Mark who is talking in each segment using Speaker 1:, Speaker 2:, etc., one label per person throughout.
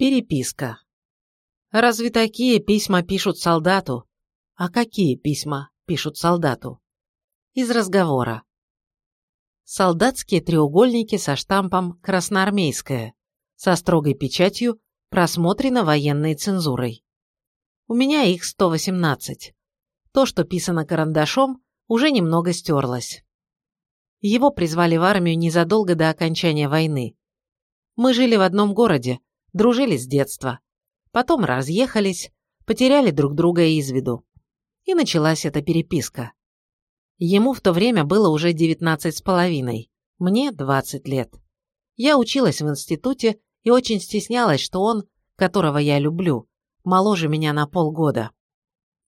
Speaker 1: Переписка. Разве такие письма пишут солдату? А какие письма пишут солдату? Из разговора. Солдатские треугольники со штампом «Красноармейская», со строгой печатью, просмотрено военной цензурой. У меня их 118. То, что писано карандашом, уже немного стерлось. Его призвали в армию незадолго до окончания войны. Мы жили в одном городе, дружили с детства. Потом разъехались, потеряли друг друга из виду. И началась эта переписка. Ему в то время было уже девятнадцать с половиной, мне двадцать лет. Я училась в институте и очень стеснялась, что он, которого я люблю, моложе меня на полгода.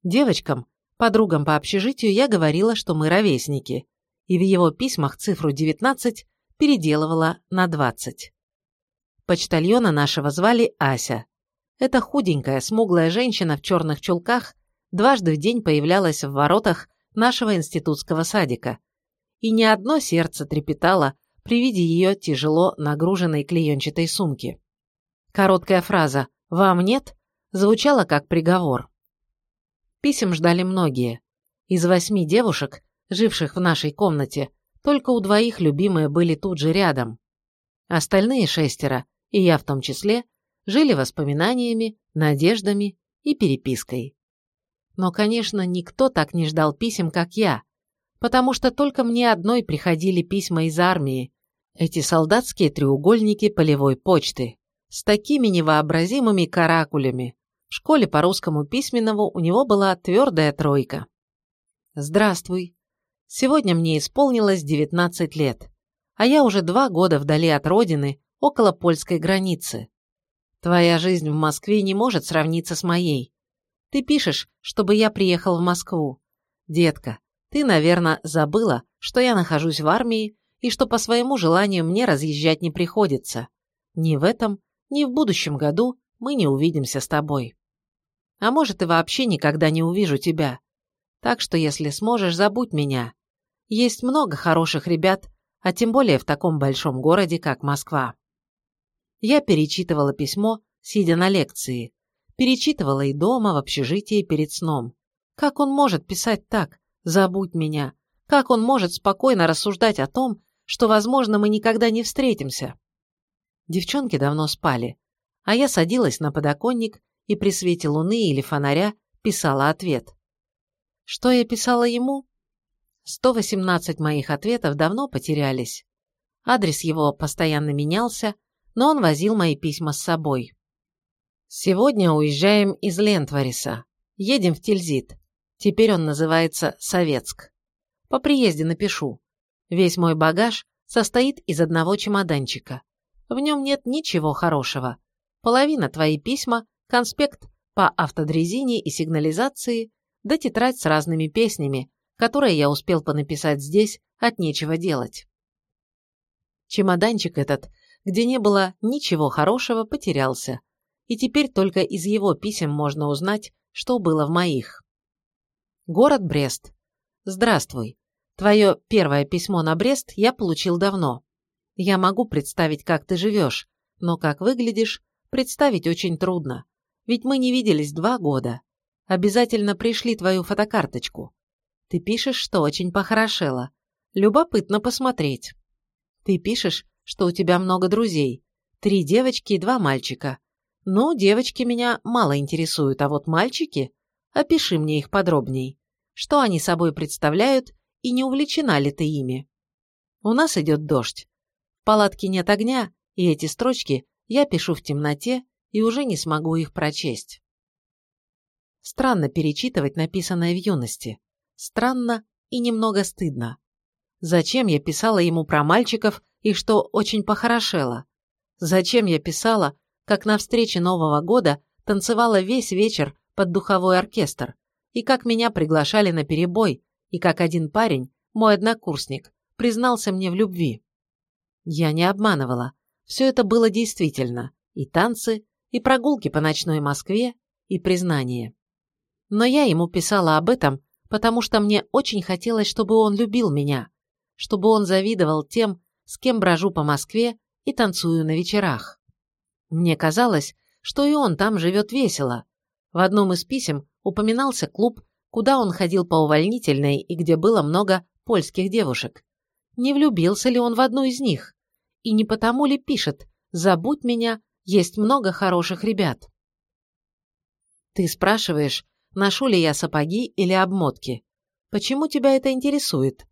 Speaker 1: Девочкам, подругам по общежитию я говорила, что мы ровесники, и в его письмах цифру 19 переделывала на 20. Почтальона нашего звали Ася. Эта худенькая, смуглая женщина в черных чулках дважды в день появлялась в воротах нашего институтского садика. И ни одно сердце трепетало при виде ее тяжело нагруженной клеенчатой сумки. Короткая фраза «Вам нет?» звучала как приговор. Писем ждали многие. Из восьми девушек, живших в нашей комнате, только у двоих любимые были тут же рядом. Остальные шестеро и я в том числе, жили воспоминаниями, надеждами и перепиской. Но, конечно, никто так не ждал писем, как я, потому что только мне одной приходили письма из армии, эти солдатские треугольники полевой почты, с такими невообразимыми каракулями. В школе по русскому письменному у него была твердая тройка. «Здравствуй. Сегодня мне исполнилось 19 лет, а я уже два года вдали от родины, около польской границы. Твоя жизнь в Москве не может сравниться с моей. Ты пишешь, чтобы я приехал в Москву. Детка, ты, наверное, забыла, что я нахожусь в армии и что по своему желанию мне разъезжать не приходится. Ни в этом, ни в будущем году мы не увидимся с тобой. А может, и вообще никогда не увижу тебя. Так что, если сможешь, забудь меня. Есть много хороших ребят, а тем более в таком большом городе, как Москва. Я перечитывала письмо, сидя на лекции. Перечитывала и дома, в общежитии, перед сном. Как он может писать так? Забудь меня. Как он может спокойно рассуждать о том, что, возможно, мы никогда не встретимся? Девчонки давно спали, а я садилась на подоконник и при свете луны или фонаря писала ответ. Что я писала ему? 118 моих ответов давно потерялись. Адрес его постоянно менялся, но он возил мои письма с собой. Сегодня уезжаем из Лентвариса. Едем в Тильзит. Теперь он называется Советск. По приезде напишу. Весь мой багаж состоит из одного чемоданчика. В нем нет ничего хорошего. Половина твои письма, конспект по автодрезине и сигнализации, да тетрадь с разными песнями, которые я успел понаписать здесь от нечего делать. Чемоданчик этот где не было ничего хорошего, потерялся. И теперь только из его писем можно узнать, что было в моих. Город Брест. Здравствуй. Твое первое письмо на Брест я получил давно. Я могу представить, как ты живешь, но как выглядишь, представить очень трудно. Ведь мы не виделись два года. Обязательно пришли твою фотокарточку. Ты пишешь, что очень похорошело. Любопытно посмотреть. Ты пишешь, что у тебя много друзей. Три девочки и два мальчика. Ну, девочки меня мало интересуют, а вот мальчики... Опиши мне их подробней. Что они собой представляют и не увлечена ли ты ими? У нас идет дождь. В палатке нет огня, и эти строчки я пишу в темноте и уже не смогу их прочесть. Странно перечитывать написанное в юности. Странно и немного стыдно. Зачем я писала ему про мальчиков и что очень похорошело. Зачем я писала, как на встрече Нового года танцевала весь вечер под духовой оркестр, и как меня приглашали на перебой, и как один парень, мой однокурсник, признался мне в любви. Я не обманывала. Все это было действительно. И танцы, и прогулки по ночной Москве, и признание. Но я ему писала об этом, потому что мне очень хотелось, чтобы он любил меня, чтобы он завидовал тем, с кем брожу по Москве и танцую на вечерах. Мне казалось, что и он там живет весело. В одном из писем упоминался клуб, куда он ходил по увольнительной и где было много польских девушек. Не влюбился ли он в одну из них? И не потому ли пишет «Забудь меня, есть много хороших ребят». Ты спрашиваешь, ношу ли я сапоги или обмотки. Почему тебя это интересует?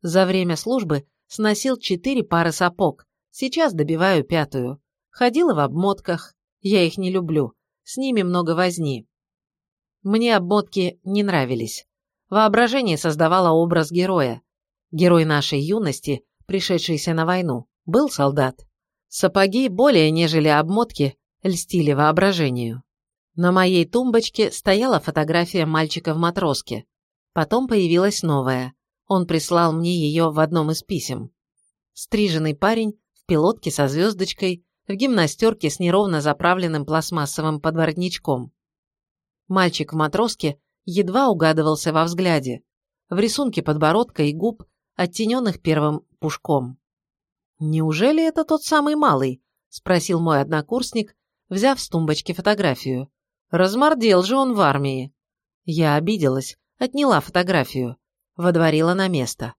Speaker 1: За время службы сносил четыре пары сапог, сейчас добиваю пятую. Ходила в обмотках, я их не люблю, с ними много возни. Мне обмотки не нравились. Воображение создавало образ героя. Герой нашей юности, пришедшийся на войну, был солдат. Сапоги, более нежели обмотки, льстили воображению. На моей тумбочке стояла фотография мальчика в матроске. Потом появилась новая. Он прислал мне ее в одном из писем. Стриженный парень в пилотке со звездочкой, в гимнастерке с неровно заправленным пластмассовым подворотничком. Мальчик в матроске едва угадывался во взгляде, в рисунке подбородка и губ, оттененных первым пушком. «Неужели это тот самый малый?» – спросил мой однокурсник, взяв с тумбочки фотографию. «Размордел же он в армии». Я обиделась, отняла фотографию, водворила на место.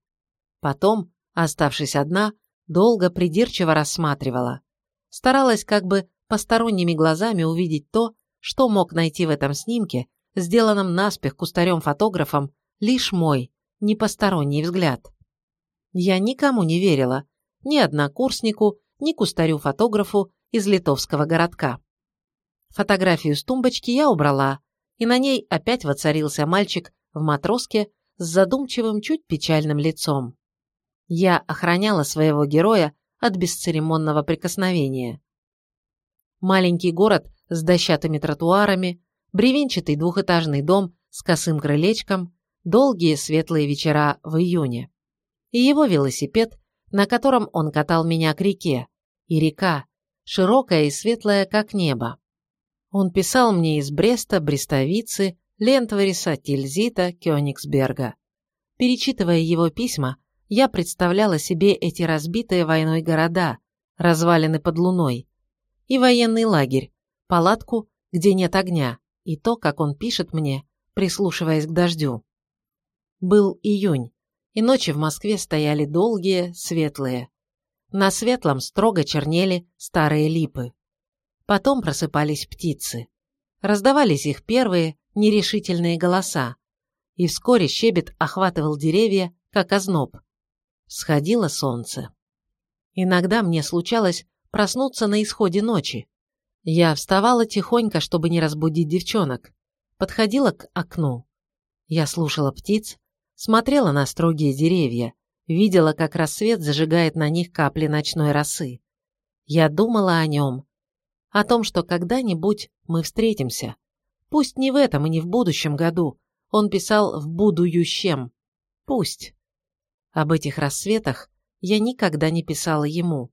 Speaker 1: Потом, оставшись одна, долго придирчиво рассматривала. Старалась как бы посторонними глазами увидеть то, что мог найти в этом снимке, сделанном наспех кустарем-фотографом, лишь мой, непосторонний взгляд. Я никому не верила, ни однокурснику, ни кустарю-фотографу из литовского городка. Фотографию с тумбочки я убрала, и на ней опять воцарился мальчик в матроске с задумчивым, чуть печальным лицом. Я охраняла своего героя от бесцеремонного прикосновения. Маленький город с дощатыми тротуарами, бревенчатый двухэтажный дом с косым крылечком, долгие светлые вечера в июне. И его велосипед, на котором он катал меня к реке, и река, широкая и светлая, как небо. Он писал мне из Бреста, Брестовицы, Лентвариса, Тильзита, Кёнигсберга. Перечитывая его письма, я представляла себе эти разбитые войной города, развалины под луной, и военный лагерь, палатку, где нет огня, и то, как он пишет мне, прислушиваясь к дождю. Был июнь, и ночи в Москве стояли долгие, светлые. На светлом строго чернели старые липы. Потом просыпались птицы. Раздавались их первые, нерешительные голоса, и вскоре щебет охватывал деревья, как озноб. Сходило солнце. Иногда мне случалось проснуться на исходе ночи. Я вставала тихонько, чтобы не разбудить девчонок, подходила к окну. Я слушала птиц, смотрела на строгие деревья, видела, как рассвет зажигает на них капли ночной росы. Я думала о нем, о том, что когда-нибудь мы встретимся, Пусть не в этом и не в будущем году. Он писал в будущем. Пусть. Об этих рассветах я никогда не писала ему.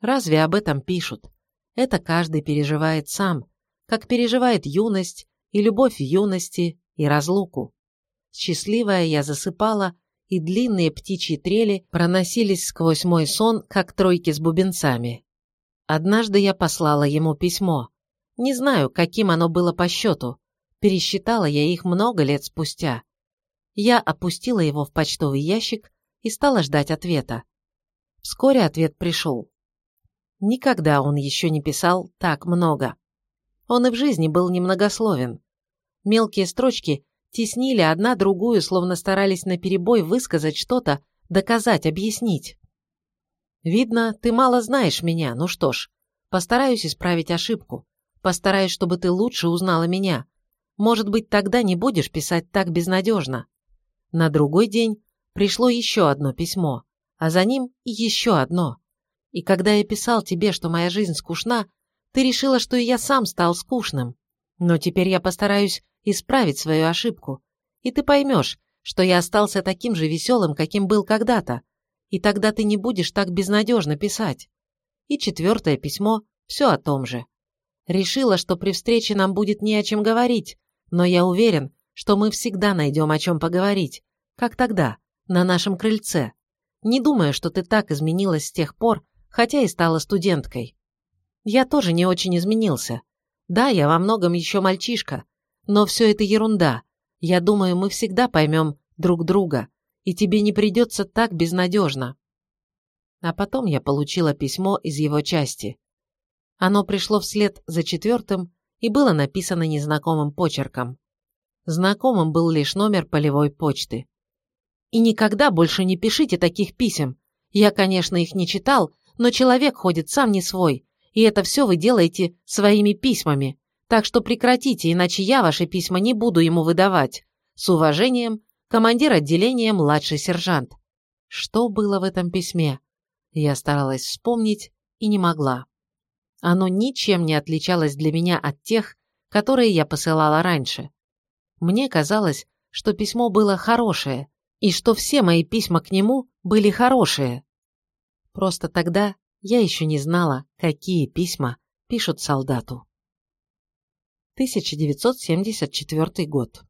Speaker 1: Разве об этом пишут? Это каждый переживает сам, как переживает юность и любовь юности и разлуку. Счастливая я засыпала, и длинные птичьи трели проносились сквозь мой сон, как тройки с бубенцами. Однажды я послала ему письмо. Не знаю, каким оно было по счету. Пересчитала я их много лет спустя. Я опустила его в почтовый ящик и стала ждать ответа. Вскоре ответ пришел. Никогда он еще не писал так много. Он и в жизни был немногословен. Мелкие строчки теснили одна другую, словно старались наперебой высказать что-то, доказать, объяснить. «Видно, ты мало знаешь меня, ну что ж, постараюсь исправить ошибку. Постараюсь, чтобы ты лучше узнала меня. Может быть, тогда не будешь писать так безнадежно. На другой день пришло еще одно письмо, а за ним еще одно. И когда я писал тебе, что моя жизнь скучна, ты решила, что и я сам стал скучным. Но теперь я постараюсь исправить свою ошибку. И ты поймешь, что я остался таким же веселым, каким был когда-то. И тогда ты не будешь так безнадежно писать. И четвертое письмо все о том же. Решила, что при встрече нам будет не о чем говорить, но я уверен, что мы всегда найдем о чем поговорить, как тогда, на нашем крыльце. Не думаю, что ты так изменилась с тех пор, хотя и стала студенткой. Я тоже не очень изменился. Да, я во многом еще мальчишка, но все это ерунда. Я думаю, мы всегда поймем друг друга, и тебе не придется так безнадежно. А потом я получила письмо из его части. Оно пришло вслед за четвертым и было написано незнакомым почерком. Знакомым был лишь номер полевой почты. И никогда больше не пишите таких писем. Я, конечно, их не читал, но человек ходит сам не свой, и это все вы делаете своими письмами. Так что прекратите, иначе я ваши письма не буду ему выдавать. С уважением, командир отделения младший сержант. Что было в этом письме? Я старалась вспомнить и не могла. Оно ничем не отличалось для меня от тех, которые я посылала раньше. Мне казалось, что письмо было хорошее, и что все мои письма к нему были хорошие. Просто тогда я еще не знала, какие письма пишут солдату. 1974 год.